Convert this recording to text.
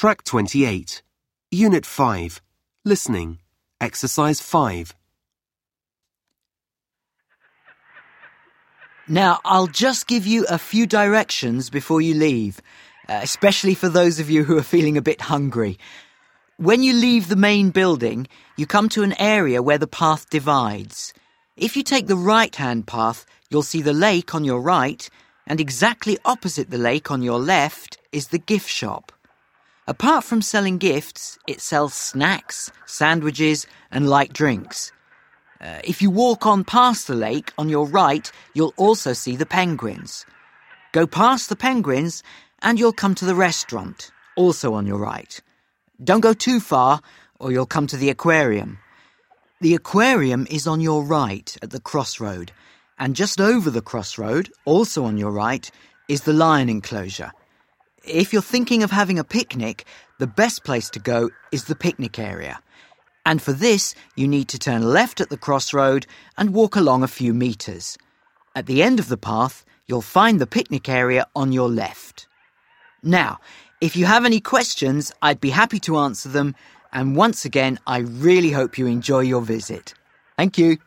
Track 28. Unit 5. Listening. Exercise 5. Now, I'll just give you a few directions before you leave, uh, especially for those of you who are feeling a bit hungry. When you leave the main building, you come to an area where the path divides. If you take the right hand path, you'll see the lake on your right, and exactly opposite the lake on your left is the gift shop. Apart from selling gifts, it sells snacks, sandwiches, and light drinks. Uh, if you walk on past the lake on your right, you'll also see the penguins. Go past the penguins and you'll come to the restaurant, also on your right. Don't go too far or you'll come to the aquarium. The aquarium is on your right at the crossroad, and just over the crossroad, also on your right, is the lion enclosure. If you're thinking of having a picnic, the best place to go is the picnic area. And for this, you need to turn left at the crossroad and walk along a few metres. At the end of the path, you'll find the picnic area on your left. Now, if you have any questions, I'd be happy to answer them. And once again, I really hope you enjoy your visit. Thank you.